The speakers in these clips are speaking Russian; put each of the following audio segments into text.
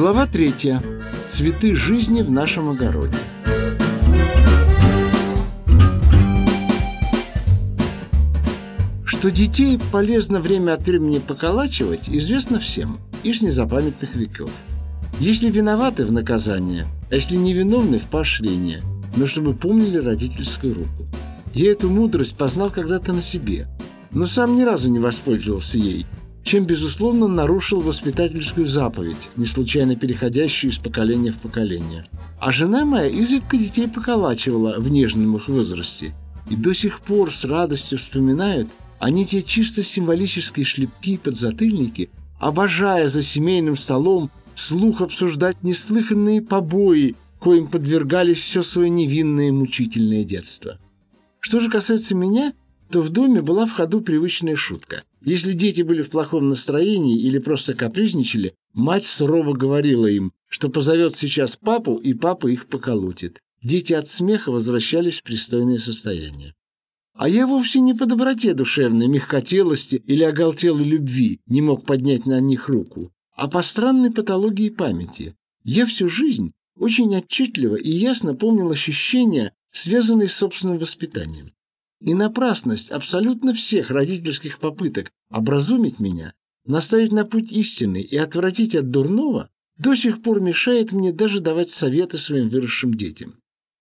Глава третья. Цветы жизни в нашем огороде. Что детей полезно время от времени поколачивать, известно всем, и с незапамятных веков. Если виноваты в наказание, а если невиновны в поощрение, но чтобы помнили родительскую руку. Я эту мудрость познал когда-то на себе, но сам ни разу не воспользовался ей, чем, безусловно, нарушил воспитательскую заповедь, не случайно переходящую из поколения в поколение. А жена моя изредка детей поколачивала в нежном их возрасте, и до сих пор с радостью вспоминают они те чисто символические шлепки и подзатыльники, обожая за семейным столом вслух обсуждать неслыханные побои, коим подвергались все свое невинное мучительное детство. Что же касается меня, то в доме была в ходу привычная шутка. Если дети были в плохом настроении или просто капризничали, мать сурово говорила им, что позовет сейчас папу, и папа их поколотит. Дети от смеха возвращались в пристойное состояние. А я вовсе не по доброте душевной, мягкотелости или оголтелой любви не мог поднять на них руку, а по странной патологии памяти. Я всю жизнь очень отчетливо и ясно помнил ощущения, связанные с собственным воспитанием. И напрасность абсолютно всех родительских попыток образумить меня, наставить на путь истины и отвратить от дурного, до сих пор мешает мне даже давать советы своим выросшим детям.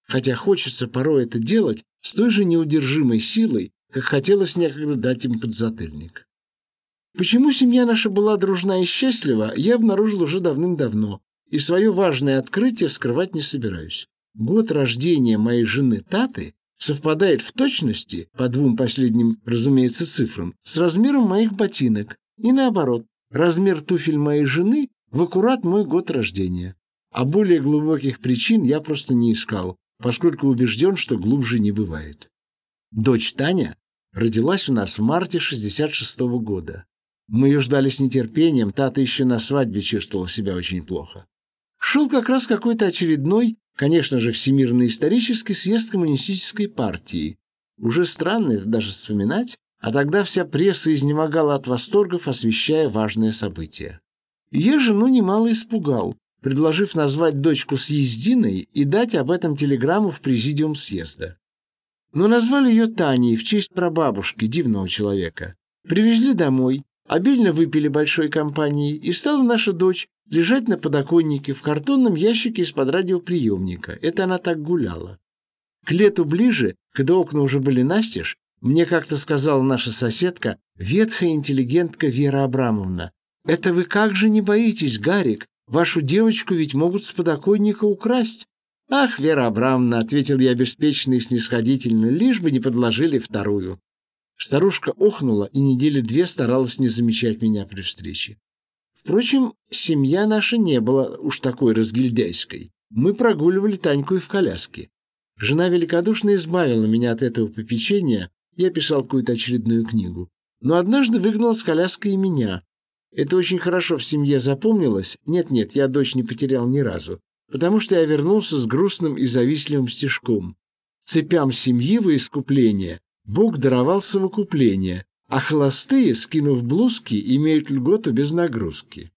Хотя хочется порой это делать с той же неудержимой силой, как хотелось некогда дать им подзатыльник. Почему семья наша была дружна и счастлива, я обнаружил уже давным-давно, и свое важное открытие скрывать не собираюсь. Год рождения моей жены Таты совпадает в точности, по двум последним, разумеется, цифрам, с размером моих ботинок. И наоборот, размер туфель моей жены в аккурат мой год рождения. А более глубоких причин я просто не искал, поскольку убежден, что глубже не бывает. Дочь Таня родилась у нас в марте 66 -го года. Мы ее ждали с нетерпением, Тата еще на свадьбе чувствовала себя очень плохо. Шел как раз какой-то очередной Конечно же, Всемирный исторический съезд коммунистической партии. Уже странно это даже вспоминать, а тогда вся пресса изнемогала от восторгов, освещая важное событие. я жену немало испугал, предложив назвать дочку съездиной и дать об этом телеграмму в президиум съезда. Но назвали ее Таней в честь прабабушки, дивного человека. Привезли домой, обильно выпили большой компанией, и стала наша дочь лежать на подоконнике в картонном ящике из-под радиоприемника. Это она так гуляла. К лету ближе, когда окна уже были настежь, мне как-то сказала наша соседка, ветхая интеллигентка Вера Абрамовна, «Это вы как же не боитесь, Гарик? Вашу девочку ведь могут с подоконника украсть». «Ах, Вера Абрамовна», — ответил я беспечно и снисходительно, лишь бы не подложили вторую. Старушка охнула и недели две старалась не замечать меня при встрече. Впрочем, семья наша не была уж такой разгильдяйской. Мы прогуливали Таньку и в коляске. Жена великодушно избавила меня от этого попечения, я писал какую-то очередную книгу. Но однажды выгнала с коляской и меня. Это очень хорошо в семье запомнилось. Нет-нет, я дочь не потерял ни разу. Потому что я вернулся с грустным и завистливым стишком. Цепям семьи во искупление Бог даровал совокупление, а холостые, скинув блузки, имеют льготу без нагрузки.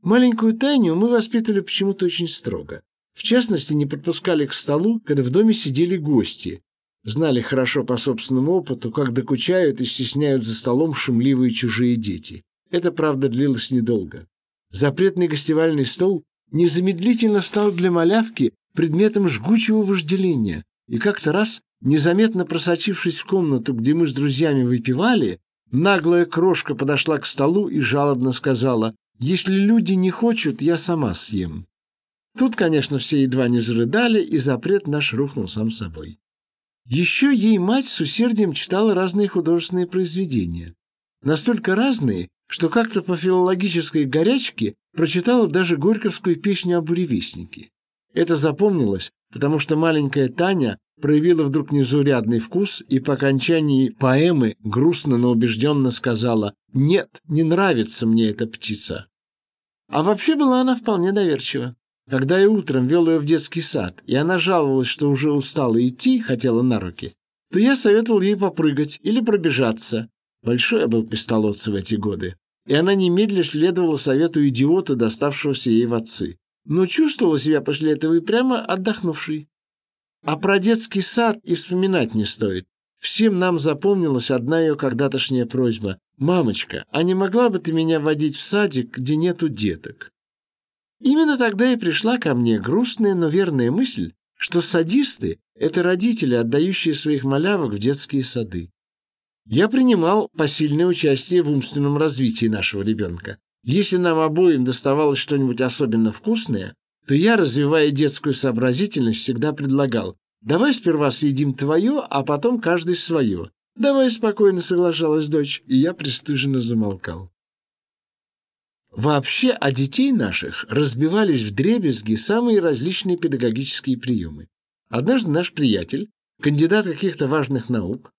Маленькую Таню мы воспитывали почему-то очень строго. В частности, не подпускали к столу, когда в доме сидели гости. Знали хорошо по собственному опыту, как докучают и стесняют за столом шумливые чужие дети. Это, правда, длилось недолго. Запретный гостевальный стол незамедлительно стал для малявки предметом жгучего вожделения, и как-то раз Незаметно просочившись в комнату, где мы с друзьями выпивали, наглая крошка подошла к столу и жалобно сказала, «Если люди не хотят, я сама съем». Тут, конечно, все едва не зарыдали, и запрет наш рухнул сам собой. Еще ей мать с усердием читала разные художественные произведения. Настолько разные, что как-то по филологической горячке прочитала даже горьковскую песню о буревестнике. Это запомнилось, потому что маленькая Таня проявила вдруг незаурядный вкус и по окончании поэмы грустно, но убежденно сказала «Нет, не нравится мне эта птица». А вообще была она вполне доверчива. Когда я утром вел ее в детский сад, и она жаловалась, что уже устала идти, хотела на руки, то я советовал ей попрыгать или пробежаться. Большой я был пистолотца в эти годы. и она немедленно следовала совету идиота, доставшегося ей в отцы. Но чувствовала себя после этого и прямо отдохнувшей. А про детский сад и вспоминать не стоит. Всем нам запомнилась одна ее когда-тошняя просьба. «Мамочка, а не могла бы ты меня водить в садик, где нету деток?» Именно тогда и пришла ко мне грустная, но верная мысль, что садисты — это родители, отдающие своих малявок в детские сады. Я принимал посильное участие в умственном развитии нашего ребенка. Если нам обоим доставалось что-нибудь особенно вкусное, то я, развивая детскую сообразительность, всегда предлагал «давай сперва съедим твое, а потом каждый свое». «Давай спокойно», — соглашалась дочь, и я пристыженно замолкал. Вообще о детей наших разбивались в дребезги самые различные педагогические приемы. Однажды наш приятель, кандидат каких-то важных наук,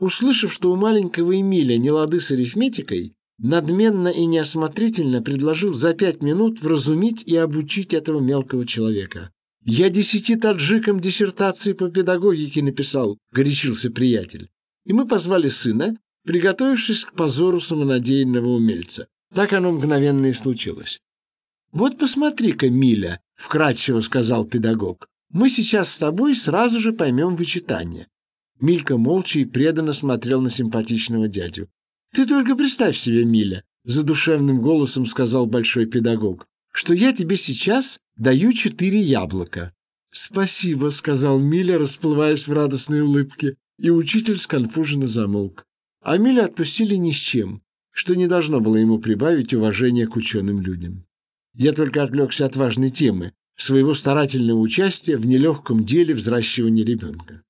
услышав, что у маленького Эмиля не лады с арифметикой, надменно и неосмотрительно предложил за пять минут вразумить и обучить этого мелкого человека. «Я десяти таджикам диссертации по педагогике написал», — горячился приятель. И мы позвали сына, приготовившись к позору самонадеянного умельца. Так оно мгновенно и случилось. «Вот посмотри-ка, Миля», — вкратчиво сказал педагог, «мы сейчас с тобой сразу же поймем вычитание». Милька молча и преданно смотрел на симпатичного дядю. «Ты только представь себе, Миля», — задушевным голосом сказал большой педагог, «что я тебе сейчас даю четыре яблока». «Спасибо», — сказал Миля, расплываясь в радостной улыбке, и учитель сконфуженно замолк. А Миля отпустили ни с чем, что не должно было ему прибавить уважения к ученым людям. Я только отвлекся от важной темы — своего старательного участия в нелегком деле взращивания ребенка.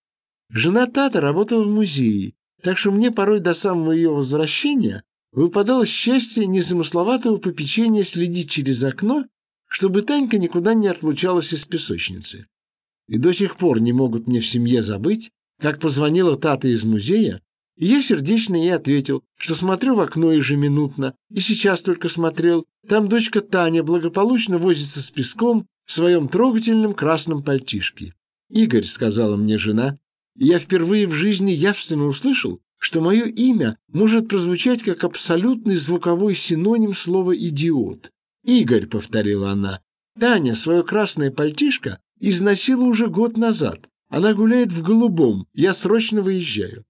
Жена Тата работала в музее, так что мне порой до самого ее возвращения выпадало счастье незамысловатого попечения следить через окно, чтобы Танька никуда не отлучалась из песочницы. И до сих пор не могут мне в семье забыть, как позвонила Тата из музея, и я сердечно ей ответил, что смотрю в окно ежеминутно, и сейчас только смотрел. Там дочка Таня благополучно возится с песком в своем трогательном красном пальтишке. «Игорь», — сказала мне жена, я впервые в жизни явственно услышал, что мое имя может прозвучать как абсолютный звуковой синоним слова «идиот». «Игорь», — повторила она, — «Таня свое красное пальтишко износила уже год назад. Она гуляет в голубом, я срочно выезжаю».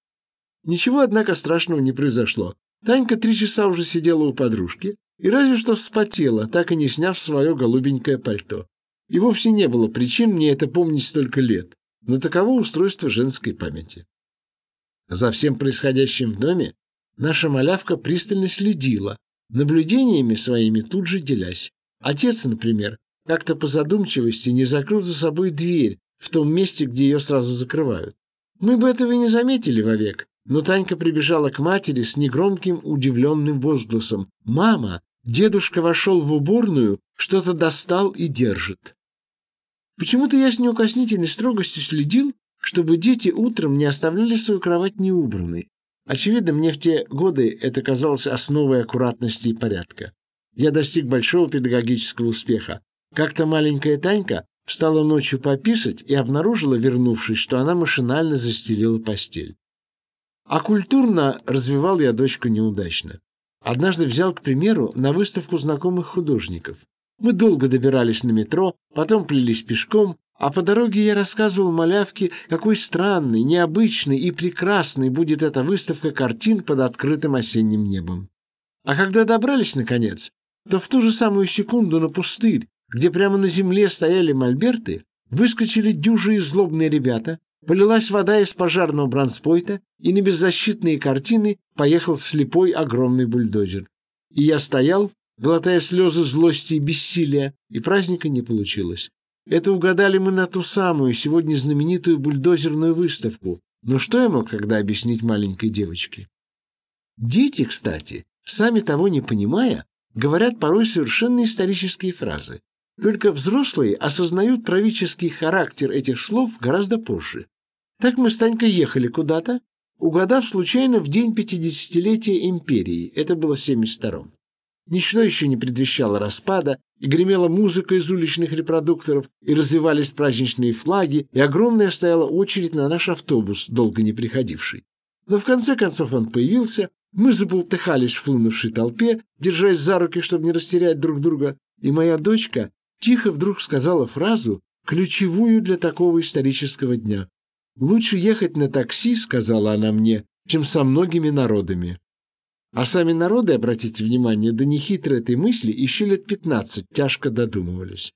Ничего, однако, страшного не произошло. Танька три часа уже сидела у подружки и разве что вспотела, так и не сняв свое голубенькое пальто. И вовсе не было причин мне это помнить столько лет но таково устройство женской памяти. За всем происходящим в доме наша малявка пристально следила, наблюдениями своими тут же делясь. Отец, например, как-то по задумчивости не закрыл за собой дверь в том месте, где ее сразу закрывают. Мы бы этого и не заметили вовек, но Танька прибежала к матери с негромким удивленным возгласом. «Мама, дедушка вошел в уборную, что-то достал и держит». Почему-то я с неукоснительной строгостью следил, чтобы дети утром не оставляли свою кровать неубранной. Очевидно, мне в те годы это казалось основой аккуратности и порядка. Я достиг большого педагогического успеха. Как-то маленькая Танька встала ночью пописать и обнаружила, вернувшись, что она машинально застелила постель. А культурно развивал я дочку неудачно. Однажды взял, к примеру, на выставку знакомых художников. Мы долго добирались на метро, потом плелись пешком, а по дороге я рассказывал малявке, какой странной, необычной и прекрасной будет эта выставка картин под открытым осенним небом. А когда добрались, наконец, то в ту же самую секунду на пустырь, где прямо на земле стояли мольберты, выскочили дюжие злобные ребята, полилась вода из пожарного бронспойта, и на беззащитные картины поехал слепой огромный бульдозер. И я стоял, глотая слезы злости и бессилия, и праздника не получилось. Это угадали мы на ту самую, сегодня знаменитую бульдозерную выставку. Но что я мог тогда объяснить маленькой девочке? Дети, кстати, сами того не понимая, говорят порой совершенно исторические фразы. Только взрослые осознают правительский характер этих слов гораздо позже. Так мы с Танькой ехали куда-то, угадав случайно в день пятидесятилетия империи, это было в 72-м. Ничто еще не предвещало распада, и гремела музыка из уличных репродукторов, и развивались праздничные флаги, и огромная стояла очередь на наш автобус, долго не приходивший. Но в конце концов он появился, Мы забултыхались в хлынувшей толпе, держась за руки, чтобы не растерять друг друга, и моя дочка тихо вдруг сказала фразу, ключевую для такого исторического дня. «Лучше ехать на такси», — сказала она мне, — «чем со многими народами». А сами народы, обратите внимание, до нехитрой этой мысли еще лет пятнадцать тяжко додумывались.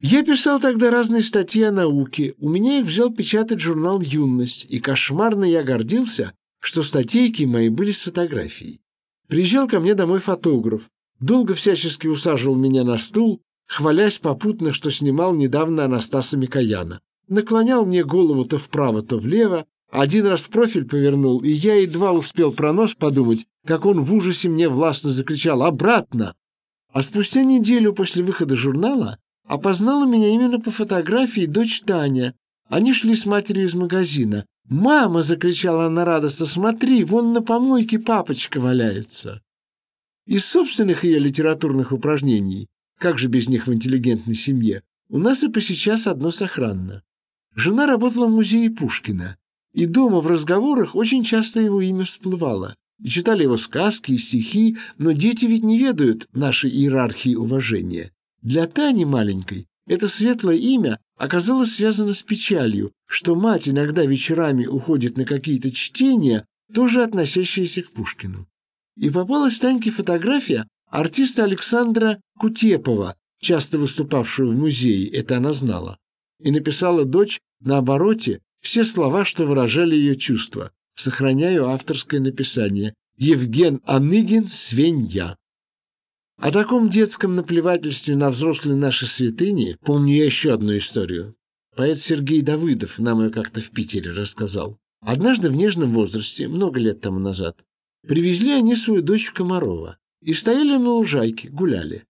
Я писал тогда разные статьи о науке, у меня их взял печатать журнал «Юность», и кошмарно я гордился, что статейки мои были с фотографией. Приезжал ко мне домой фотограф, долго всячески усаживал меня на стул, хвалясь попутно, что снимал недавно Анастаса Микояна. Наклонял мне голову то вправо, то влево, один раз в профиль повернул, и я едва успел про нос подумать, как он в ужасе мне властно закричал «Обратно!». А спустя неделю после выхода журнала опознала меня именно по фотографии дочь Таня. Они шли с матерью из магазина. «Мама!» — закричала она радостно. «Смотри, вон на помойке папочка валяется!» Из собственных ее литературных упражнений, как же без них в интеллигентной семье, у нас и по сейчас одно сохранно. Жена работала в музее Пушкина, и дома в разговорах очень часто его имя всплывало. И читали его сказки и стихи, но дети ведь не ведают нашей иерархии уважения. Для Тани маленькой это светлое имя оказалось связано с печалью, что мать иногда вечерами уходит на какие-то чтения, тоже относящиеся к Пушкину. И попалась Таньке фотография артиста Александра Кутепова, часто выступавшего в музее, это она знала. И написала дочь на обороте все слова, что выражали ее чувства. Сохраняю авторское написание. Евген Аныгин «Свинья». О таком детском наплевательстве на взрослые наши святыни помню я еще одну историю. Поэт Сергей Давыдов нам ее как-то в Питере рассказал. Однажды в нежном возрасте, много лет тому назад, привезли они свою дочь в Комарова и стояли на лужайке, гуляли.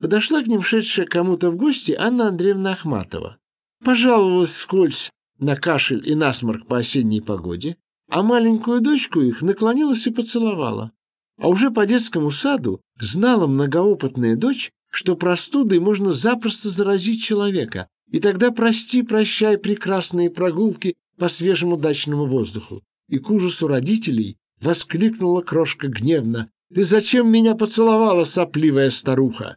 Подошла к ним шедшая кому-то в гости Анна Андреевна Ахматова. Пожаловалась вскользь на кашель и насморк по осенней погоде, а маленькую дочку их наклонилась и поцеловала. А уже по детскому саду знала многоопытная дочь, что простудой можно запросто заразить человека, и тогда прости, прощай прекрасные прогулки по свежему дачному воздуху. И к ужасу родителей воскликнула крошка гневно. «Ты зачем меня поцеловала, сопливая старуха?»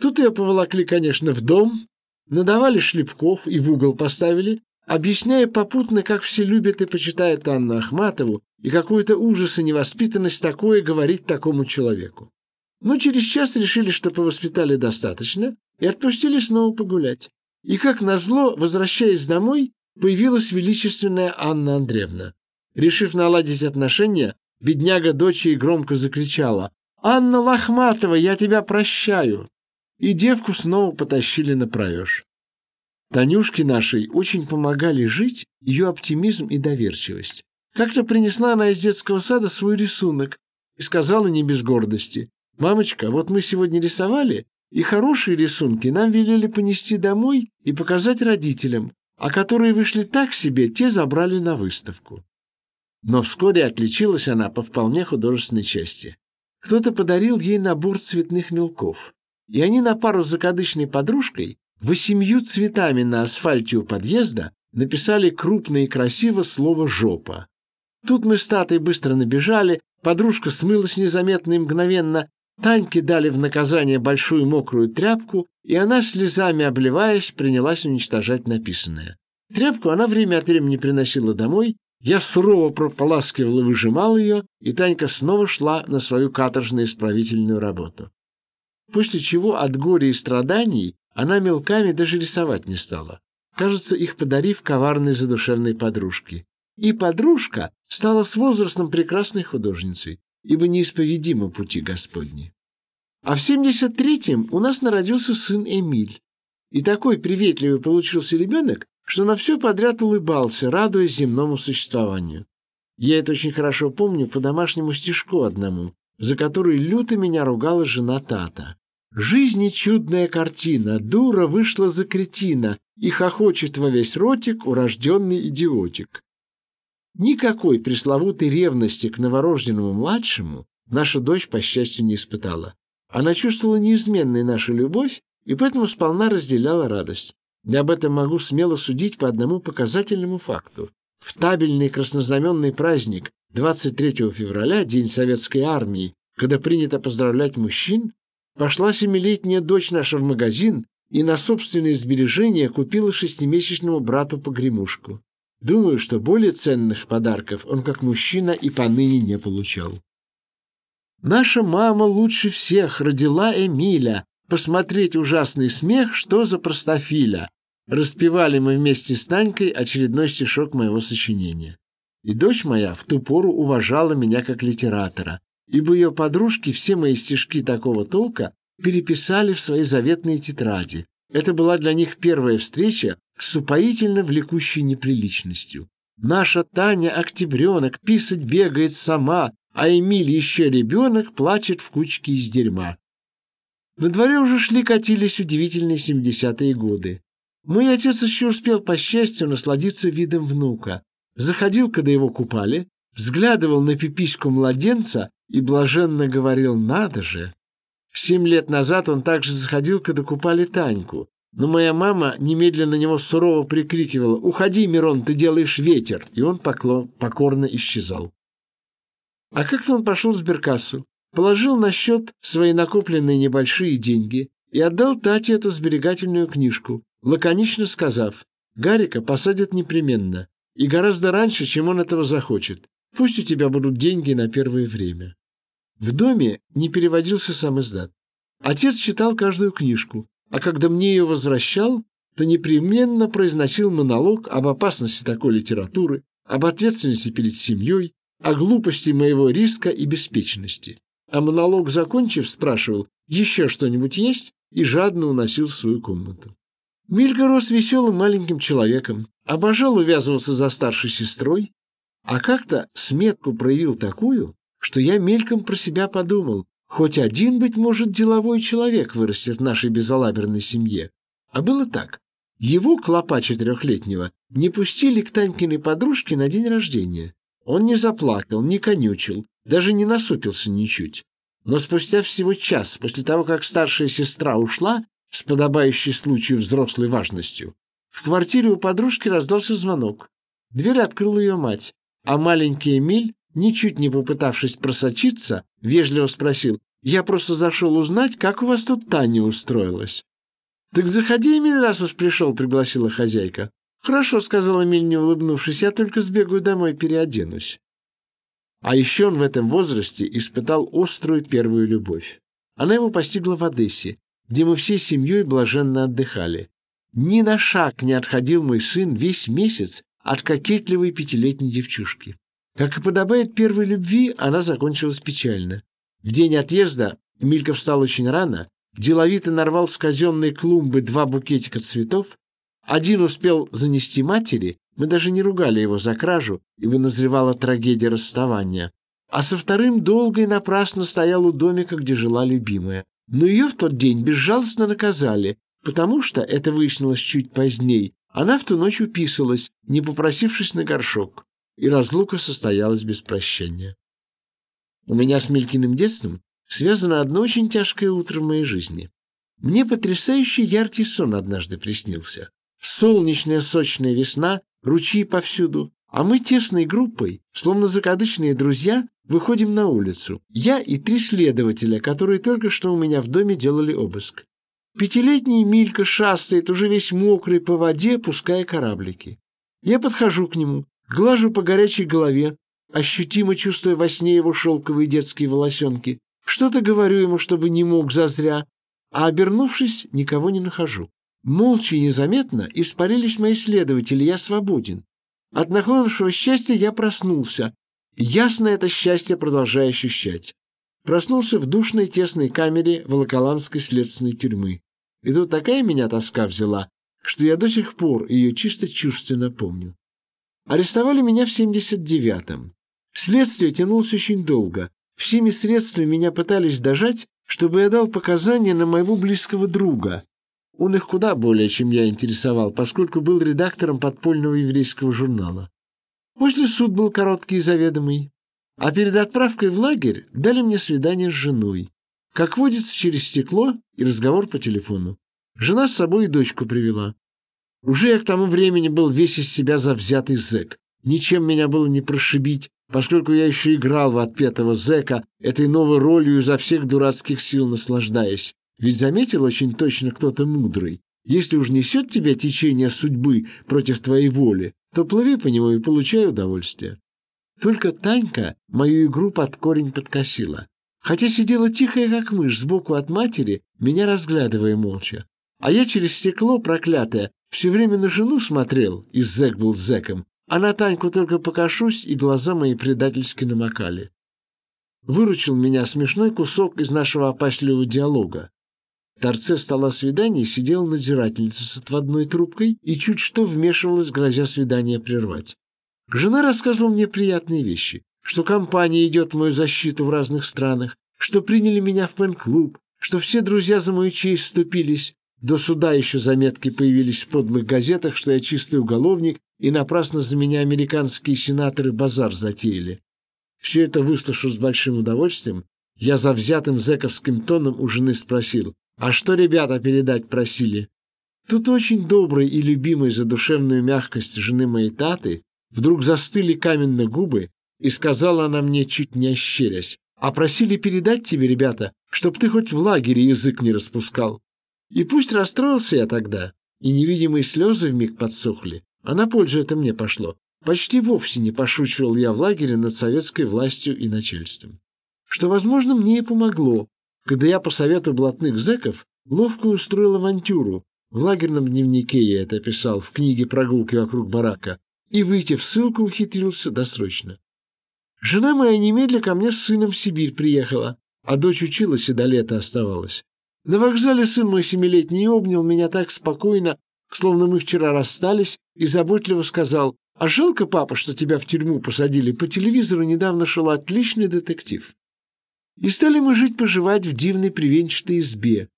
Тут ее поволокли, конечно, в дом, надавали шлепков и в угол поставили, объясняя попутно, как все любят и почитают Анну Ахматову, и какой-то ужас и невоспитанность такое говорить такому человеку. Но через час решили, что повоспитали достаточно, и отпустили снова погулять. И, как назло, возвращаясь домой, появилась величественная Анна Андреевна. Решив наладить отношения, бедняга дочери громко закричала «Анна Лохматова, я тебя прощаю!» И девку снова потащили на проеж. Танюшке нашей очень помогали жить ее оптимизм и доверчивость. Как-то принесла она из детского сада свой рисунок и сказала не без гордости, «Мамочка, вот мы сегодня рисовали, и хорошие рисунки нам велели понести домой и показать родителям, а которые вышли так себе, те забрали на выставку». Но вскоре отличилась она по вполне художественной части. Кто-то подарил ей набор цветных мелков, и они на пару с закадычной подружкой Восемью цветами на асфальте у подъезда написали крупно и красиво слово «жопа». Тут мы с Татой быстро набежали, подружка смылась незаметно и мгновенно, Таньке дали в наказание большую мокрую тряпку, и она, слезами обливаясь, принялась уничтожать написанное. Тряпку она время от времени приносила домой, я сурово прополаскивал и выжимал ее, и Танька снова шла на свою каторжно-исправительную работу. После чего от горя и страданий она мелками даже рисовать не стала, кажется, их подарив коварной задушевной подружке. И подружка стала с возрастом прекрасной художницей, ибо неисповедимы пути Господни. А в 73-м у нас народился сын Эмиль. И такой приветливый получился ребенок, что на все подряд улыбался, радуясь земному существованию. Я это очень хорошо помню по домашнему стишку одному, за который люто меня ругала жена Тата. Жизни чудная картина, дура вышла за кретина и хохочет во весь ротик урожденный идиотик. Никакой пресловутой ревности к новорожденному младшему наша дочь, по счастью, не испытала. Она чувствовала неизменной нашу любовь и поэтому сполна разделяла радость. Я об этом могу смело судить по одному показательному факту. в табельный краснознаменный праздник 23 февраля, День Советской Армии, когда принято поздравлять мужчин, пошла семилетняя дочь наша в магазин и на собственные сбережения купила шестимесячному брату погремушку. Думаю, что более ценных подарков он как мужчина и поныне не получал. Наша мама лучше всех родила Эмиля. Посмотреть ужасный смех, что за простофиля. Распевали мы вместе с Танькой очередной стишок моего сочинения. И дочь моя в ту пору уважала меня как литератора, ибо ее подружки все мои стишки такого толка переписали в свои заветные тетради. Это была для них первая встреча с упоительно влекущей неприличностью. Наша Таня Октябренок писать бегает сама, а Эмиль еще ребенок плачет в кучке из дерьма. На дворе уже шли катились удивительные семидесятые годы. Мой отец еще успел, по счастью, насладиться видом внука. Заходил, когда его купали, взглядывал на пипиську младенца и блаженно говорил «надо же». Семь лет назад он также заходил, когда купали Таньку. Но моя мама немедленно на него сурово прикрикивала «Уходи, Мирон, ты делаешь ветер!» И он поклон, покорно исчезал. А как-то он пошел в сберкассу, положил на счет свои накопленные небольшие деньги и отдал Тате эту сберегательную книжку, лаконично сказав «Гарика посадят непременно, и гораздо раньше, чем он этого захочет. Пусть у тебя будут деньги на первое время». В доме не переводился сам издат. Отец читал каждую книжку, а когда мне ее возвращал, то непременно произносил монолог об опасности такой литературы, об ответственности перед семьей, о глупости моего риска и беспечности. А монолог, закончив, спрашивал, еще что-нибудь есть, и жадно уносил в свою комнату. Милька рос веселым маленьким человеком, обожал увязываться за старшей сестрой, а как-то сметку проявил такую, что я мельком про себя подумал, хоть один, быть может, деловой человек вырастет в нашей безалаберной семье. А было так. Его, клопа четырехлетнего, не пустили к Танькиной подружке на день рождения. Он не заплакал, не конючил, даже не насупился ничуть. Но спустя всего час после того, как старшая сестра ушла с подобающей случаю взрослой важностью, в квартире у подружки раздался звонок. Дверь открыла ее мать, а маленький Эмиль, ничуть не попытавшись просочиться, вежливо спросил, «Я просто зашел узнать, как у вас тут Таня устроилась». «Так заходи, Эмиль, раз уж пришел», — пригласила хозяйка. «Хорошо», — сказала Эмиль, не улыбнувшись, — «я только сбегаю домой, переоденусь». А еще он в этом возрасте испытал острую первую любовь. Она его постигла в Одессе, где мы всей семьей блаженно отдыхали. Ни на шаг не отходил мой сын весь месяц от кокетливой пятилетней девчушки. Как и подобает первой любви, она закончилась печально. В день отъезда Эмилька встал очень рано, деловито нарвал с казенной клумбы два букетика цветов один успел занести матери, мы даже не ругали его за кражу, ибо назревала трагедия расставания. А со вторым долго и напрасно стоял у домика, где жила любимая. Но ее в тот день безжалостно наказали, потому что, это выяснилось чуть позднее, она в ту ночь уписалась, не попросившись на горшок, и разлука состоялась без прощения. У меня с Мелькиным детством связано одно очень тяжкое утро в моей жизни. Мне потрясающий яркий сон однажды приснился. Солнечная сочная весна, ручьи повсюду, а мы тесной группой, словно закадычные друзья, выходим на улицу. Я и три следователя, которые только что у меня в доме делали обыск. Пятилетний Милька шастает, уже весь мокрый по воде, пуская кораблики. Я подхожу к нему, глажу по горячей голове, ощутимо чувствуя во сне его шелковые детские волосенки. Что-то говорю ему, чтобы не мог зазря, а, обернувшись, никого не нахожу. Молча и незаметно испарились мои следователи, я свободен. От нахлынувшего счастья я проснулся. Ясно это счастье продолжаю ощущать. Проснулся в душной тесной камере Волоколамской следственной тюрьмы. И тут такая меня тоска взяла, что я до сих пор ее чисто чувственно помню. Арестовали меня в 79-м. Следствие тянулось очень долго. Всеми средствами меня пытались дожать, чтобы я дал показания на моего близкого друга, он их куда более, чем я интересовал, поскольку был редактором подпольного еврейского журнала. После суд был короткий и заведомый, а перед отправкой в лагерь дали мне свидание с женой. Как водится, через стекло и разговор по телефону. Жена с собой и дочку привела. Уже я к тому времени был весь из себя завзятый зэк. Ничем меня было не прошибить, поскольку я еще играл в отпетого зэка, этой новой ролью изо всех дурацких сил наслаждаясь. Ведь заметил очень точно кто-то мудрый. Если уж несет тебя течение судьбы против твоей воли, то плыви по нему и получай удовольствие. Только Танька мою игру под корень подкосила. Хотя сидела тихая, как мышь, сбоку от матери, меня разглядывая молча. А я через стекло, проклятое, все время на жену смотрел, и зэк был зэком, а на Таньку только покашусь, и глаза мои предательски намокали. Выручил меня смешной кусок из нашего опасливого диалога. В торце стола свиданий сидела надзирательница с отводной трубкой и чуть что вмешивалась, грозя свидание прервать. Жена рассказывала мне приятные вещи, что компания идет в мою защиту в разных странах, что приняли меня в пен-клуб, что все друзья за мою честь вступились. До суда еще заметки появились в подлых газетах, что я чистый уголовник, и напрасно за меня американские сенаторы базар затеяли. Все это выслушав с большим удовольствием, я за взятым зэковским тоном у жены спросил, а что ребята передать просили? Тут очень добрый и любимый за душевную мягкость жены моей Таты вдруг застыли каменные губы, и сказала она мне, чуть не ощерясь, а просили передать тебе, ребята, чтоб ты хоть в лагере язык не распускал. И пусть расстроился я тогда, и невидимые слезы вмиг подсохли, а на пользу это мне пошло. Почти вовсе не пошучивал я в лагере над советской властью и начальством. Что, возможно, мне и помогло, когда я по совету блатных зэков ловко устроил авантюру. В лагерном дневнике я это писал, в книге «Прогулки вокруг барака», и выйти в ссылку ухитрился досрочно. Жена моя немедля ко мне с сыном в Сибирь приехала, а дочь училась и до лета оставалась. На вокзале сын мой семилетний обнял меня так спокойно, словно мы вчера расстались, и заботливо сказал, «А жалко, папа, что тебя в тюрьму посадили. По телевизору недавно шел отличный детектив». И стали мы жить-поживать в дивной привенчатой избе.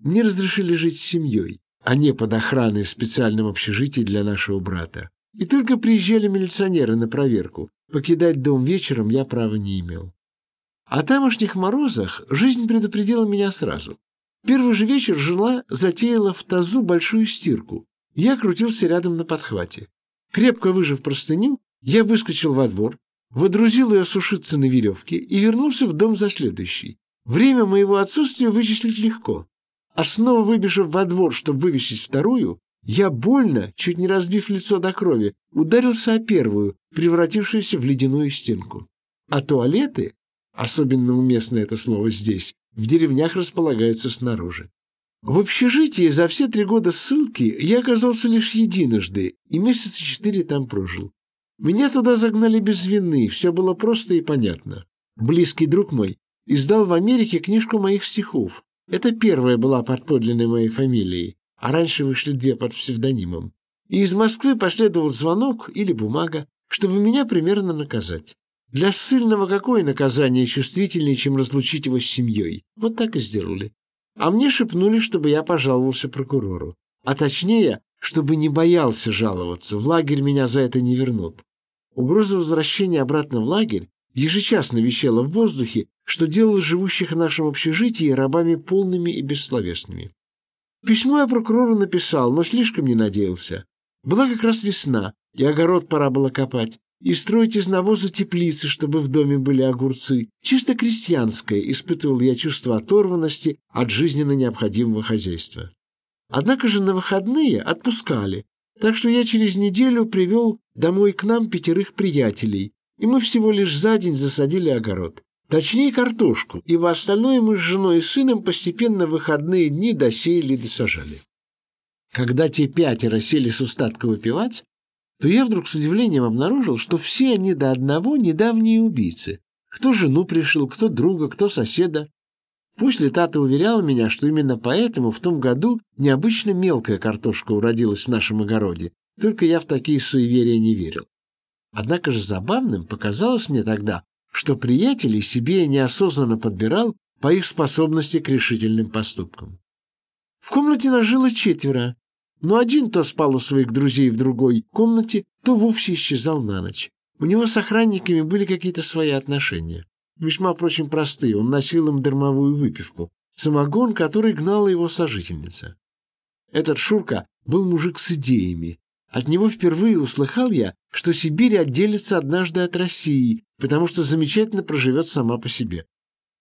Мне разрешили жить с семьей, а не под охраной в специальном общежитии для нашего брата. И только приезжали милиционеры на проверку. Покидать дом вечером я права не имел. О тамошних морозах жизнь предупредила меня сразу. Первый же вечер жила затеяла в тазу большую стирку. Я крутился рядом на подхвате. Крепко выжив простыню, я выскочил во двор, водрузил ее сушиться на веревке и вернулся в дом за следующий. Время моего отсутствия вычислить легко. А снова выбежав во двор, чтобы вывесить вторую, я больно, чуть не разбив лицо до крови, ударился о первую, превратившуюся в ледяную стенку. А туалеты, особенно уместно это слово здесь, в деревнях располагаются снаружи. В общежитии за все три года ссылки я оказался лишь единожды и месяца четыре там прожил. Меня туда загнали без вины, все было просто и понятно. Близкий друг мой издал в Америке книжку моих стихов. Это первая была под подлинной моей фамилией а раньше вышли две под псевдонимом. И из Москвы последовал звонок или бумага, чтобы меня примерно наказать. Для ссыльного какое наказание чувствительнее, чем разлучить его с семьей? Вот так и сделали. А мне шепнули, чтобы я пожаловался прокурору. А точнее, чтобы не боялся жаловаться, в лагерь меня за это не вернут. Угроза возвращения обратно в лагерь ежечасно висела в воздухе, что делало живущих в нашем общежитии рабами полными и бессловесными. Письмо я прокурору написал, но слишком не надеялся. Была как раз весна, и огород пора было копать, и строить из навоза теплицы, чтобы в доме были огурцы. Чисто крестьянское испытывал я чувство оторванности от жизненно необходимого хозяйства. Однако же на выходные отпускали, так что я через неделю привел домой к нам пятерых приятелей, и мы всего лишь за день засадили огород. Точнее, картошку, ибо остальное мы с женой и сыном постепенно выходные дни досеяли и досажали. Когда те пятеро сели с устатка выпивать, то я вдруг с удивлением обнаружил, что все они до одного недавние убийцы. Кто жену пришил, кто друга, кто соседа. Пусть Летата уверяла меня, что именно поэтому в том году необычно мелкая картошка уродилась в нашем огороде, только я в такие суеверия не верил. Однако же забавным показалось мне тогда, что приятелей себе неосознанно подбирал по их способности к решительным поступкам. В комнате нажило четверо, но один то спал у своих друзей в другой комнате, то вовсе исчезал на ночь. У него с охранниками были какие-то свои отношения. Весьма, впрочем, простые. Он носил им дармовую выпивку. Самогон, который гнала его сожительница. Этот Шурка был мужик с идеями, От него впервые услыхал я, что Сибирь отделится однажды от России, потому что замечательно проживет сама по себе.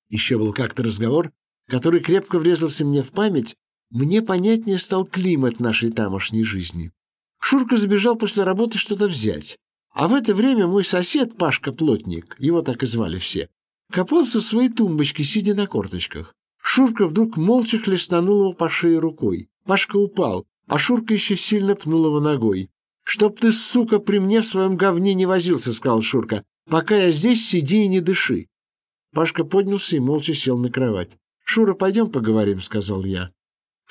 Еще был как-то разговор, который крепко врезался мне в память, мне понятнее стал климат нашей тамошней жизни. Шурка забежал после работы что-то взять, а в это время мой сосед, Пашка Плотник, его так и звали все, копался в своей тумбочке, сидя на корточках. Шурка вдруг молча хлестанул его по шее рукой. Пашка упал, а Шурка еще сильно пнул его ногой. «Чтоб ты, сука, при мне в своем говне не возился», — сказал Шурка. «Пока я здесь, сиди и не дыши». Пашка поднялся и молча сел на кровать. «Шура, пойдем поговорим», — сказал я.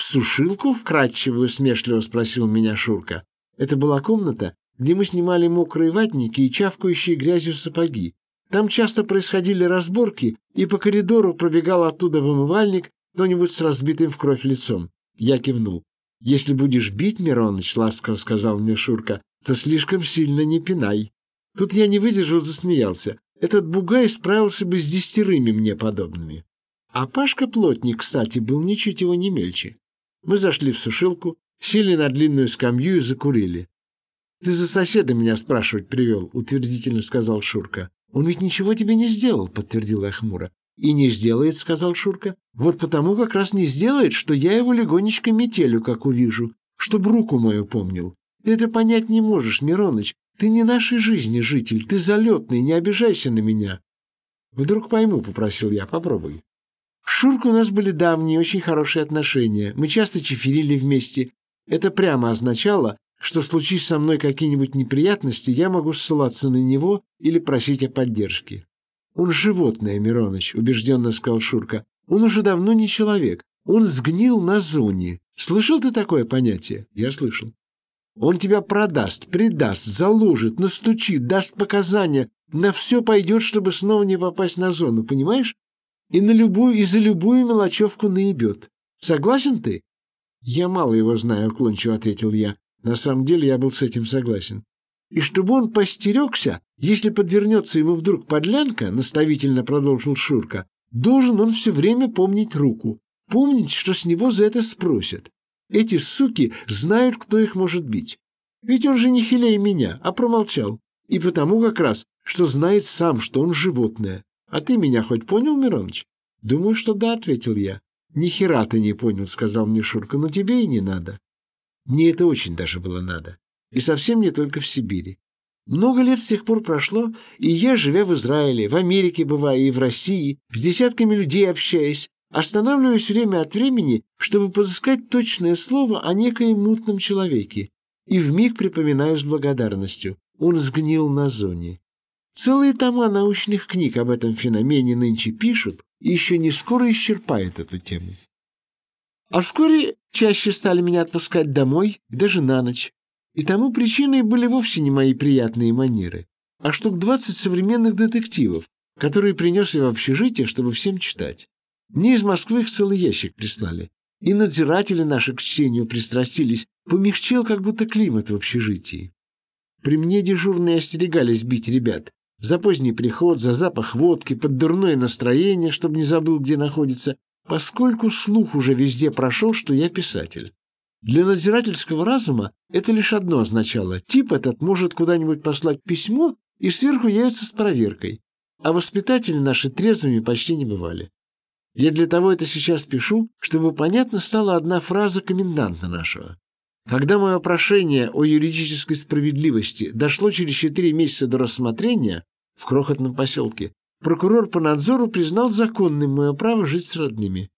«В сушилку?» — вкратчиво смешливо спросил меня Шурка. Это была комната, где мы снимали мокрые ватники и чавкающие грязью сапоги. Там часто происходили разборки, и по коридору пробегал оттуда вымывальник, кто-нибудь с разбитым в кровь лицом. Я кивнул. «Если будешь бить, Мироныч, — ласково сказал мне Шурка, — то слишком сильно не пинай». Тут я не выдержал, засмеялся. Этот бугай справился бы с десятерыми мне подобными. А Пашка-плотник, кстати, был ничуть его не мельче. Мы зашли в сушилку, сели на длинную скамью и закурили. «Ты за соседа меня спрашивать привел», — утвердительно сказал Шурка. «Он ведь ничего тебе не сделал», — подтвердил я хмуро. «И не сделает», — сказал Шурка. «Вот потому как раз не сделает, что я его легонечко метелю, как увижу, чтобы руку мою помнил. Ты это понять не можешь, Мироныч. Ты не нашей жизни житель, ты залетный, не обижайся на меня». «Вдруг пойму», — попросил я, — «попробуй». Шурка у нас были давние, очень хорошие отношения. Мы часто чеферили вместе. Это прямо означало, что случись со мной какие-нибудь неприятности, я могу ссылаться на него или просить о поддержке. «Он животное, Мироныч», — убежденно сказал Шурка. «Он уже давно не человек. Он сгнил на зоне. Слышал ты такое понятие?» «Я слышал». «Он тебя продаст, предаст, заложит, настучит, даст показания. На все пойдет, чтобы снова не попасть на зону, понимаешь? И на любую, и за любую мелочевку наебет. Согласен ты?» «Я мало его знаю», — уклончиво ответил я. На самом деле я был с этим согласен. И чтобы он постерегся, если подвернется ему вдруг подлянка, наставительно продолжил Шурка, должен он все время помнить руку, помнить, что с него за это спросят. Эти суки знают, кто их может бить. Ведь он же не хилее меня, а промолчал. И потому как раз, что знает сам, что он животное. А ты меня хоть понял, Мироныч? Думаю, что да, ответил я. Ни хера ты не понял, сказал мне Шурка, но тебе и не надо. Мне это очень даже было надо. И совсем не только в Сибири. Много лет с тех пор прошло, и я, живя в Израиле, в Америке бывая и в России, с десятками людей общаясь, останавливаюсь время от времени, чтобы подыскать точное слово о некоем мутном человеке, и вмиг припоминаю с благодарностью. Он сгнил на зоне. Целые тома научных книг об этом феномене нынче пишут, еще не скоро исчерпают эту тему. А вскоре чаще стали меня отпускать домой, даже на ночь. И тому причиной были вовсе не мои приятные манеры, а штук двадцать современных детективов, которые принес я в общежитие, чтобы всем читать. Мне из Москвы их целый ящик прислали. И надзиратели наши к чтению пристрастились, помягчел как будто климат в общежитии. При мне дежурные остерегались бить ребят. За поздний приход, за запах водки, под дурное настроение, чтобы не забыл, где находится, поскольку слух уже везде прошел, что я писатель. Для надзирательского разума это лишь одно означало. Тип этот может куда-нибудь послать письмо и сверху явится с проверкой. А воспитатели наши трезвыми почти не бывали. Я для того это сейчас пишу, чтобы понятно стала одна фраза коменданта нашего. Когда мое прошение о юридической справедливости дошло через четыре месяца до рассмотрения в крохотном поселке, Прокурор по надзору признал законным мое право жить с родными.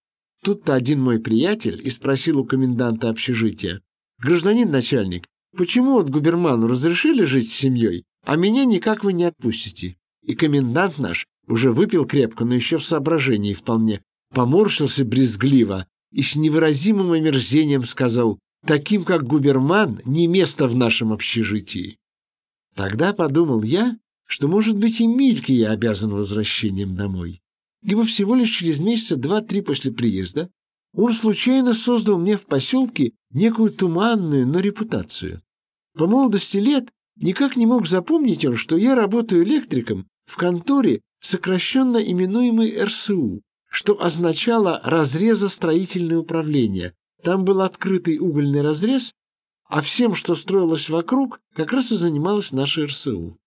Тут-то один мой приятель и спросил у коменданта общежития. «Гражданин начальник, почему от губерману разрешили жить с семьей, а меня никак вы не отпустите?» И комендант наш уже выпил крепко, но еще в соображении вполне, поморщился брезгливо и с невыразимым омерзением сказал «Таким, как губерман, не место в нашем общежитии». Тогда подумал я, что, может быть, и Мильке я обязан возвращением домой. Ибо всего лишь через месяца два-три после приезда он случайно создал мне в поселке некую туманную, но репутацию. По молодости лет никак не мог запомнить он, что я работаю электриком в конторе, сокращенно именуемой РСУ, что означало «разреза строительное управление». Там был открытый угольный разрез, а всем, что строилось вокруг, как раз и занималась наша РСУ.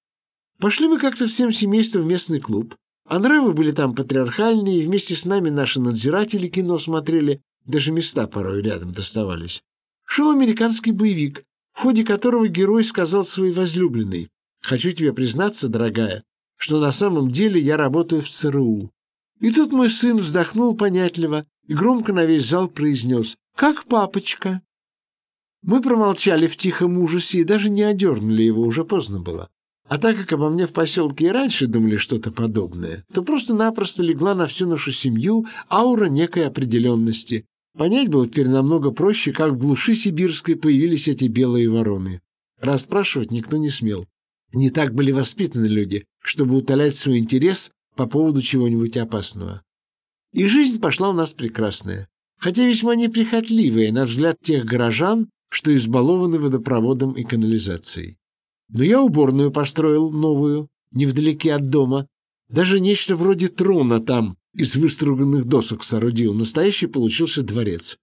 Пошли мы как-то всем семейством в местный клуб, а нравы были там патриархальные, и вместе с нами наши надзиратели кино смотрели, даже места порой рядом доставались. Шел американский боевик, в ходе которого герой сказал своей возлюбленной, «Хочу тебе признаться, дорогая, что на самом деле я работаю в ЦРУ». И тут мой сын вздохнул понятливо и громко на весь зал произнес «Как папочка?». Мы промолчали в тихом ужасе и даже не одернули его, уже поздно было. А так как обо мне в поселке и раньше думали что-то подобное, то просто-напросто легла на всю нашу семью аура некой определенности. Понять было теперь намного проще, как в глуши сибирской появились эти белые вороны. Расспрашивать никто не смел. Не так были воспитаны люди, чтобы утолять свой интерес по поводу чего-нибудь опасного. И жизнь пошла у нас прекрасная, хотя весьма неприхотливая, на взгляд тех горожан, что избалованы водопроводом и канализацией. Но я уборную построил новую, невдалеке от дома. Даже нечто вроде трона там из выструганных досок соорудил. Настоящий получился дворец.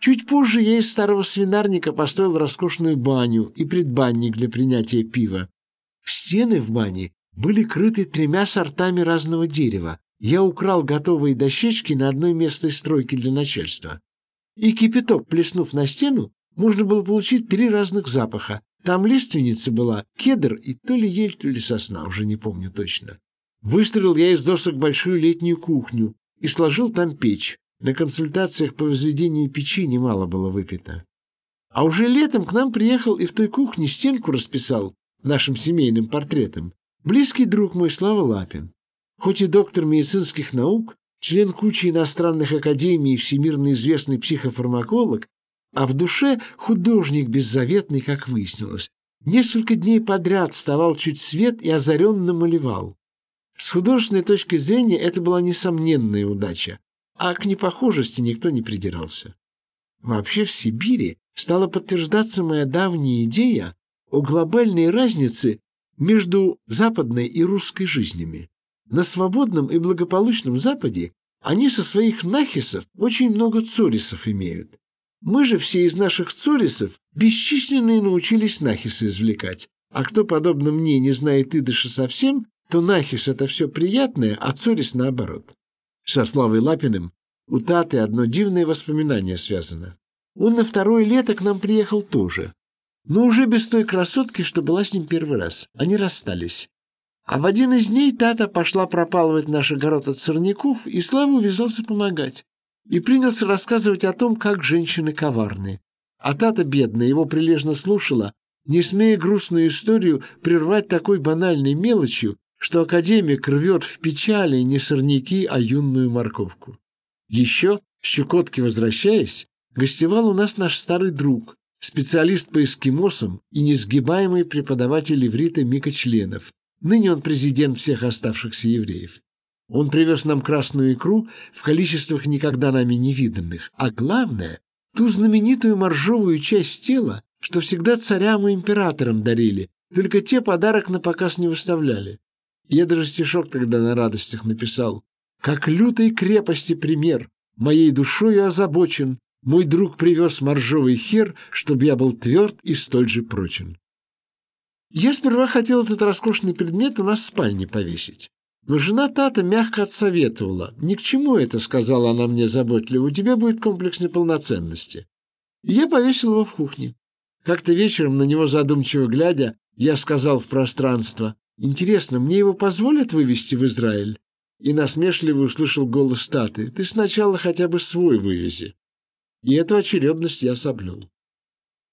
Чуть позже я из старого свинарника построил роскошную баню и предбанник для принятия пива. Стены в бане были крыты тремя сортами разного дерева. Я украл готовые дощечки на одной местной стройке для начальства. И кипяток, плеснув на стену, можно было получить три разных запаха. Там лиственница была, кедр и то ли ель, то ли сосна, уже не помню точно. Выстроил я из досок большую летнюю кухню и сложил там печь. На консультациях по возведению печи немало было выпито. А уже летом к нам приехал и в той кухне стенку расписал нашим семейным портретом близкий друг мой Слава Лапин. Хоть и доктор медицинских наук, член кучи иностранных академий и всемирно известный психофармаколог, а в душе художник беззаветный, как выяснилось. Несколько дней подряд вставал чуть свет и озаренно малевал. С художественной точки зрения это была несомненная удача, а к непохожести никто не придирался. Вообще в Сибири стала подтверждаться моя давняя идея о глобальной разнице между западной и русской жизнями. На свободном и благополучном Западе они со своих нахисов очень много цорисов имеют. Мы же все из наших цорисов бесчисленные научились нахисы извлекать. А кто, подобно мне, не знает идыша совсем, то нахис — это все приятное, а цорис наоборот. Со Славой Лапиным у Таты одно дивное воспоминание связано. Он на второе лето к нам приехал тоже. Но уже без той красотки, что была с ним первый раз. Они расстались. А в один из дней Тата пошла пропалывать наш огород от сорняков, и Слава увязался помогать и принялся рассказывать о том, как женщины коварны. А Тата, бедная, его прилежно слушала, не смея грустную историю прервать такой банальной мелочью, что академик рвет в печали не сорняки, а юную морковку. Еще, с Чукотки возвращаясь, гостевал у нас наш старый друг, специалист по эскимосам и несгибаемый преподаватель иврита Мика Членов. Ныне он президент всех оставшихся евреев. Он привез нам красную икру в количествах никогда нами не виданных, а главное — ту знаменитую моржовую часть тела, что всегда царям и императорам дарили, только те подарок на показ не выставляли. Я даже стишок тогда на радостях написал. «Как лютой крепости пример, моей душою озабочен, мой друг привез моржовый хер, чтобы я был тверд и столь же прочен». Я сперва хотел этот роскошный предмет у нас в спальне повесить. Но жена Тата мягко отсоветовала. «Ни к чему это», — сказала она мне заботливо, — «у тебя будет комплекс неполноценности». И я повесил его в кухне. Как-то вечером, на него задумчиво глядя, я сказал в пространство, «Интересно, мне его позволят вывести в Израиль?» И насмешливо услышал голос Таты, «Ты сначала хотя бы свой вывези». И эту очередность я соблюл.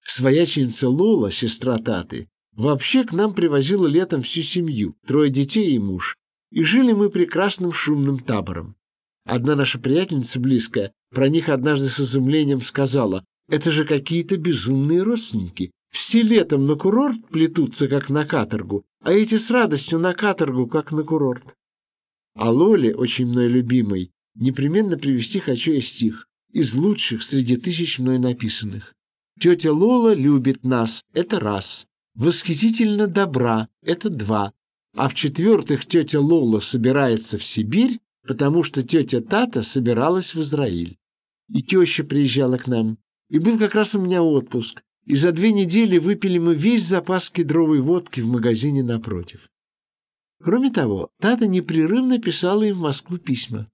Свояченица Лола, сестра Таты, вообще к нам привозила летом всю семью, трое детей и муж, и жили мы прекрасным шумным табором. Одна наша приятельница близкая про них однажды с изумлением сказала, «Это же какие-то безумные родственники. Все летом на курорт плетутся, как на каторгу, а эти с радостью на каторгу, как на курорт». А Лоле, очень мной любимой, непременно привести хочу я стих, из лучших среди тысяч мной написанных. «Тетя Лола любит нас, это раз. Восхитительно добра, это два. А в-четвертых, тетя Лола собирается в Сибирь, потому что тетя Тата собиралась в Израиль. И теща приезжала к нам. И был как раз у меня отпуск. и за две недели выпили мы весь запас кедровой водки в магазине напротив. Кроме того, Тата непрерывно писала им в Москву письма.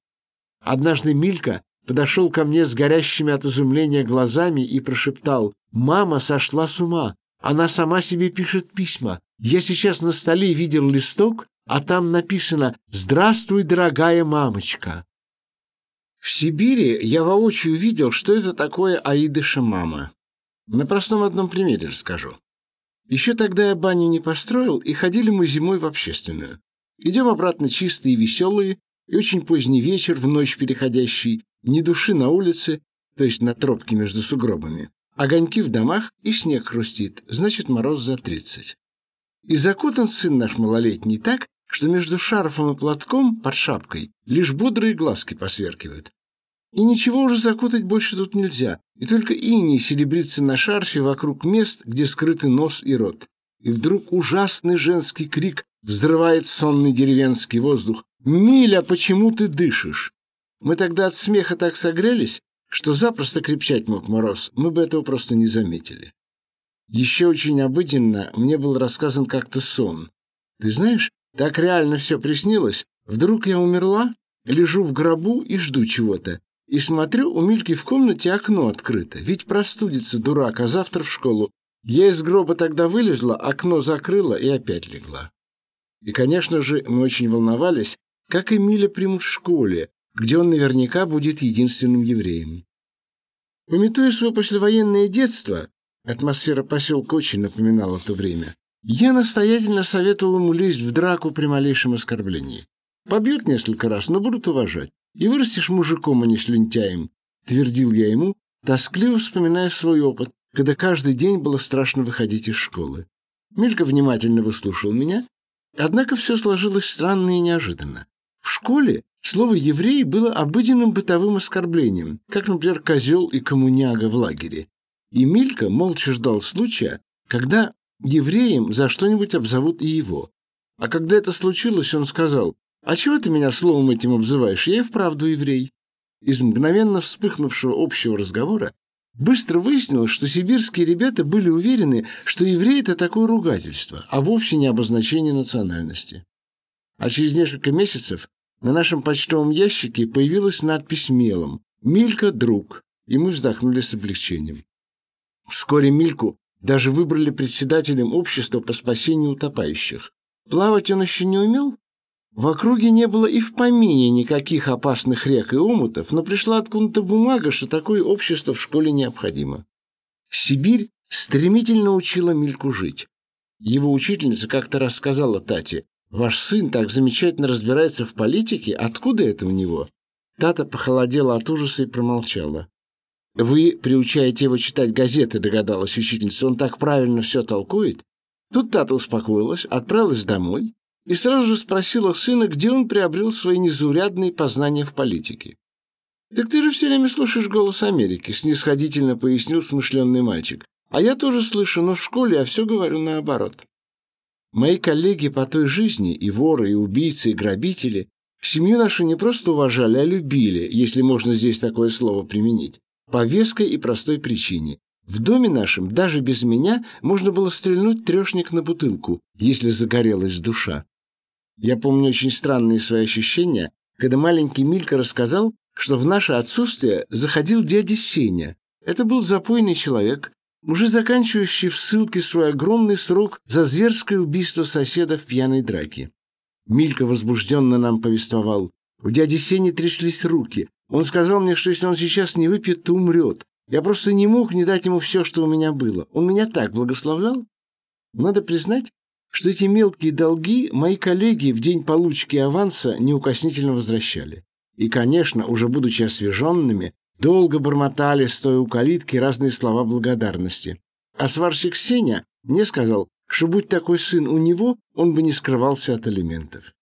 Однажды Милька подошел ко мне с горящими от изумления глазами и прошептал «Мама сошла с ума, она сама себе пишет письма. Я сейчас на столе видел листок, а там написано «Здравствуй, дорогая мамочка». В Сибири я воочию видел, что это такое Аидыша мама. На простом одном примере расскажу. Еще тогда я баню не построил, и ходили мы зимой в общественную. Идем обратно чистые и веселые, и очень поздний вечер, в ночь переходящий, ни души на улице, то есть на тропке между сугробами. Огоньки в домах, и снег хрустит, значит, мороз за тридцать. И закутан сын наш малолетний так, что между шарфом и платком под шапкой лишь бодрые глазки посверкивают. И ничего уже закутать больше тут нельзя, и только иней серебрится на шарфе вокруг мест, где скрыты нос и рот. И вдруг ужасный женский крик взрывает сонный деревенский воздух. «Миля, почему ты дышишь?» Мы тогда от смеха так согрелись, что запросто крепчать мог мороз, мы бы этого просто не заметили. Еще очень обыденно мне был рассказан как-то сон. Ты знаешь, так реально все приснилось. Вдруг я умерла, лежу в гробу и жду чего-то. И смотрю, у Мильки в комнате окно открыто. Ведь простудится дурак, а завтра в школу. Я из гроба тогда вылезла, окно закрыла и опять легла. И, конечно же, мы очень волновались, как Эмиля примут в школе, где он наверняка будет единственным евреем. Пометуя свое послевоенное детство, атмосфера поселка очень напоминала то время, я настоятельно советовал ему лезть в драку при малейшем оскорблении. Побьют несколько раз, но будут уважать. И вырастешь мужиком, а не слюнтяем, твердил я ему, тоскливо вспоминая свой опыт, когда каждый день было страшно выходить из школы. Милька внимательно выслушал меня, однако все сложилось странно и неожиданно. В школе Слово «еврей» было обыденным бытовым оскорблением, как, например, «козел» и «коммуняга» в лагере. И Милька молча ждал случая, когда евреем за что-нибудь обзовут и его. А когда это случилось, он сказал, «А чего ты меня словом этим обзываешь? Я и вправду еврей». Из мгновенно вспыхнувшего общего разговора быстро выяснилось, что сибирские ребята были уверены, что еврей – это такое ругательство, а вовсе не обозначение национальности. А через несколько месяцев на нашем почтовом ящике появилась надпись мелом «Милька – друг», и мы вздохнули с облегчением. Вскоре Мильку даже выбрали председателем общества по спасению утопающих. Плавать он еще не умел? В округе не было и в помине никаких опасных рек и омутов, но пришла откуда-то бумага, что такое общество в школе необходимо. Сибирь стремительно учила Мильку жить. Его учительница как-то рассказала Тате, Ваш сын так замечательно разбирается в политике. Откуда это у него?» Тата похолодела от ужаса и промолчала. «Вы приучаете его читать газеты», — догадалась учительница. «Он так правильно все толкует». Тут Тата успокоилась, отправилась домой и сразу же спросила сына, где он приобрел свои незаурядные познания в политике. «Так ты же все время слушаешь «Голос Америки», — снисходительно пояснил смышленный мальчик. «А я тоже слышу, но в школе я все говорю наоборот». Мои коллеги по той жизни, и воры, и убийцы, и грабители, семью нашу не просто уважали, а любили, если можно здесь такое слово применить, по веской и простой причине. В доме нашем, даже без меня, можно было стрельнуть трешник на бутылку, если загорелась душа. Я помню очень странные свои ощущения, когда маленький Милька рассказал, что в наше отсутствие заходил дядя Сеня. Это был запойный человек, уже заканчивающий в ссылке свой огромный срок за зверское убийство соседа в пьяной драке. Милька возбужденно нам повествовал. У дяди Сени тряслись руки. Он сказал мне, что если он сейчас не выпьет, то умрет. Я просто не мог не дать ему все, что у меня было. Он меня так благословлял. Надо признать, что эти мелкие долги мои коллеги в день получки аванса неукоснительно возвращали. И, конечно, уже будучи освеженными, Долго бормотали, стоя у калитки, разные слова благодарности. А сварщик Сеня мне сказал, что будь такой сын у него, он бы не скрывался от элементов.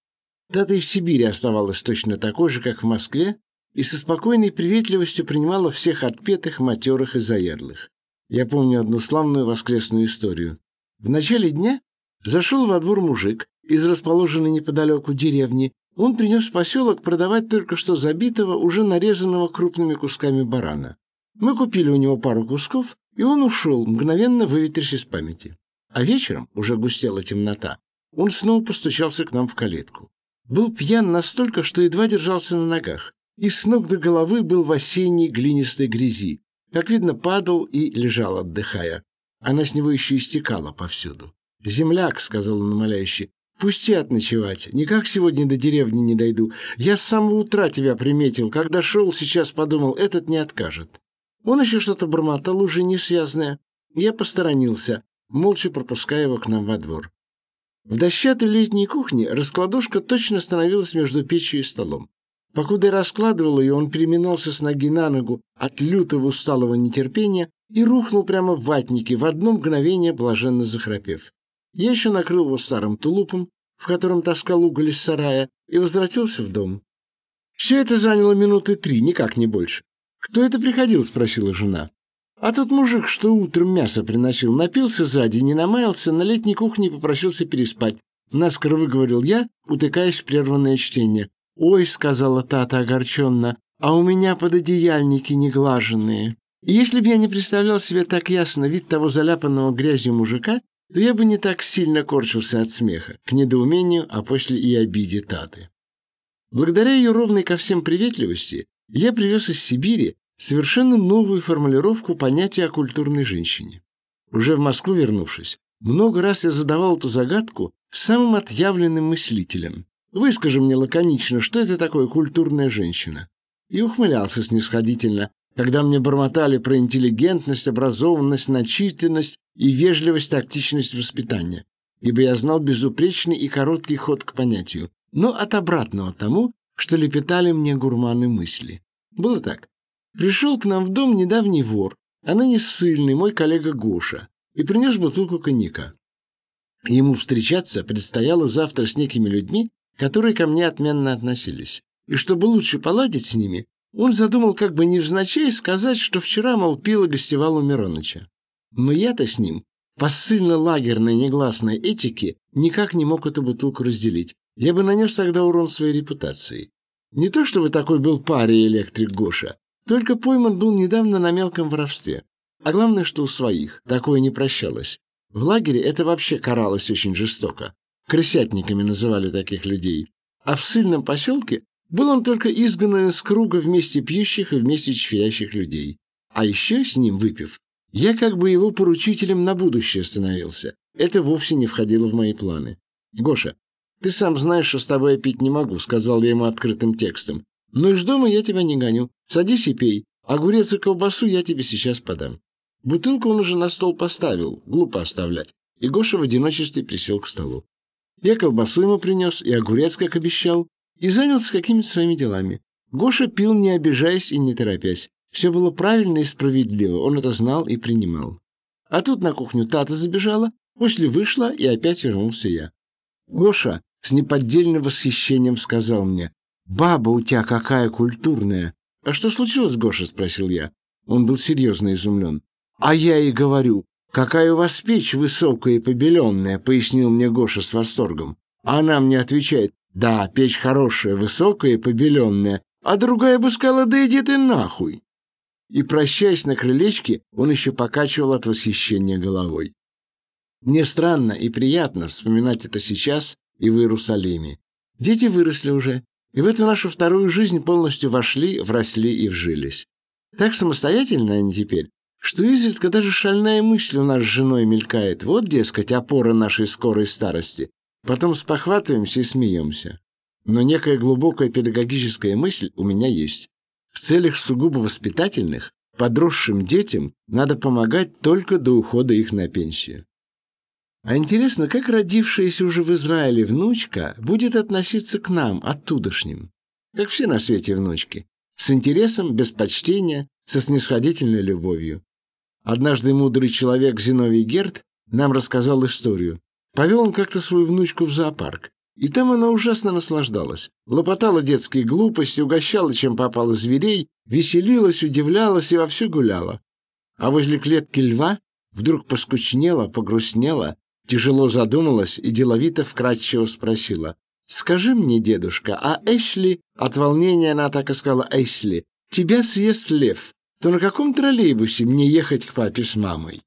Тата и в Сибири оставалась точно такой же, как в Москве, и со спокойной приветливостью принимала всех отпетых, матерых и заядлых. Я помню одну славную воскресную историю. В начале дня зашел во двор мужик из расположенной неподалеку деревни он принес в поселок продавать только что забитого, уже нарезанного крупными кусками барана. Мы купили у него пару кусков, И он ушел, мгновенно выветрясь из памяти. А вечером, уже густела темнота, он снова постучался к нам в калитку. Был пьян настолько, что едва держался на ногах, и с ног до головы был в осенней глинистой грязи. Как видно, падал и лежал, отдыхая. Она с него еще истекала повсюду. «Земляк», — сказал он умоляюще, — «пусти отночевать. Никак сегодня до деревни не дойду. Я с самого утра тебя приметил. Когда шел, сейчас подумал, этот не откажет». Он еще что-то бормотал, уже не связанное. Я посторонился, молча пропуская его к нам во двор. В дощатой летней кухне раскладушка точно становилась между печью и столом. Покуда я раскладывал ее, он переминался с ноги на ногу от лютого усталого нетерпения и рухнул прямо в ватнике, в одно мгновение блаженно захрапев. Еще накрыл его старым тулупом, в котором таскал уголь из сарая, и возвратился в дом. Все это заняло минуты три, никак не больше. «Кто это приходил?» — спросила жена. А тот мужик, что утром мясо приносил, напился сзади, не намаялся, на летней кухне попросился переспать. Наскоро выговорил я, утыкаясь в прерванное чтение. «Ой», — сказала Тата огорченно, — «а у меня пододеяльники неглаженные». И если бы я не представлял себе так ясно вид того заляпанного грязью мужика, то я бы не так сильно корчился от смеха, к недоумению, а после и обиде Таты. Благодаря ее ровной ко всем приветливости, я привез из Сибири совершенно новую формулировку понятия о культурной женщине. Уже в Москву вернувшись, много раз я задавал эту загадку самым отъявленным мыслителям. Выскажи мне лаконично, что это такое культурная женщина. И ухмылялся снисходительно, когда мне бормотали про интеллигентность, образованность, начитанность и вежливость, тактичность воспитания, ибо я знал безупречный и короткий ход к понятию, но от обратного тому, что лепетали мне гурманы мысли. Было так. Пришел к нам в дом недавний вор, а ныне ссыльный мой коллега Гоша, и принес бутылку коньяка. Ему встречаться предстояло завтра с некими людьми, которые ко мне отменно относились. И чтобы лучше поладить с ними, он задумал как бы невзначай сказать, что вчера, мол, пил и гостевал у Мироныча. Но я-то с ним, по ссыльно-лагерной негласной этике, никак не мог эту бутылку разделить. Я бы нанес тогда урон своей репутации. Не то чтобы такой был парень электрик Гоша, только пойман был недавно на мелком воровстве. А главное, что у своих такое не прощалось. В лагере это вообще каралось очень жестоко. Крысятниками называли таких людей. А в сильном поселке был он только изгнан из круга вместе пьющих и вместе чфирящих людей. А еще с ним выпив, я как бы его поручителем на будущее становился. Это вовсе не входило в мои планы. «Гоша, ты сам знаешь, что с тобой я пить не могу», — сказал я ему открытым текстом. «Но из дома я тебя не гоню. Садись и пей. Огурец и колбасу я тебе сейчас подам». Бутылку он уже на стол поставил, глупо оставлять. И Гоша в одиночестве присел к столу. Я колбасу ему принес и огурец, как обещал, и занялся какими-то своими делами. Гоша пил, не обижаясь и не торопясь. Все было правильно и справедливо, он это знал и принимал. А тут на кухню Тата забежала, после вышла, и опять вернулся я. Гоша с неподдельным восхищением сказал мне, «Баба у тебя какая культурная!» «А что случилось, Гоша?» — спросил я. Он был серьезно изумлен. «А я и говорю, какая у вас печь высокая и побеленная», — пояснил мне Гоша с восторгом. А она мне отвечает, «Да, печь хорошая, высокая побеленная, а другая бы сказала, да иди ты нахуй!» и, прощаясь на крылечке, он еще покачивал от восхищения головой. Мне странно и приятно вспоминать это сейчас и в Иерусалиме. Дети выросли уже, и в эту нашу вторую жизнь полностью вошли, вросли и вжились. Так самостоятельно они теперь, что изредка даже шальная мысль у нас с женой мелькает. Вот, дескать, опора нашей скорой старости. Потом спохватываемся и смеемся. Но некая глубокая педагогическая мысль у меня есть. В целях сугубо воспитательных подросшим детям надо помогать только до ухода их на пенсию. А интересно, как родившаяся уже в Израиле внучка будет относиться к нам, оттудошним, как все на свете внучки, с интересом, без почтения, со снисходительной любовью. Однажды мудрый человек Зиновий Герд нам рассказал историю. Повел он как-то свою внучку в зоопарк. И там она ужасно наслаждалась. Лопотала детские глупости, угощала, чем попало зверей, веселилась, удивлялась и вовсю гуляла. А возле клетки льва вдруг поскучнела, погрустнела, тяжело задумалась и деловито вкратчиво спросила. «Скажи мне, дедушка, а Эшли...» От волнения она так и сказала «Эшли». «Тебя съест лев. то на каком троллейбусе мне ехать к папе с мамой?